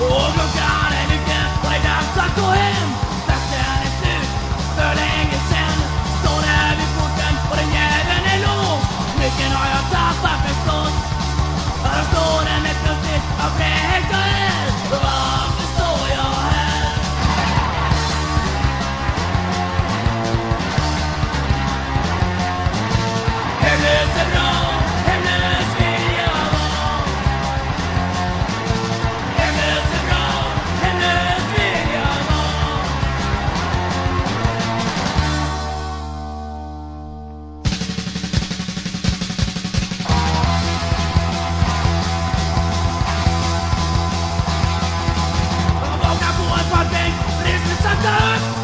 Oh my god, and you can't play that. Song to him. Satan